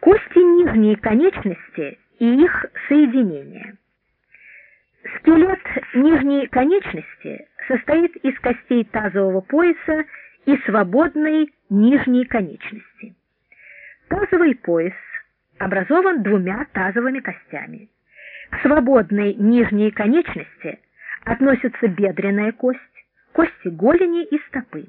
Кости нижней конечности и их соединения. Скелет нижней конечности состоит из костей тазового пояса и свободной нижней конечности. Тазовый пояс образован двумя тазовыми костями. К свободной нижней конечности относятся бедренная кость, кости голени и стопы.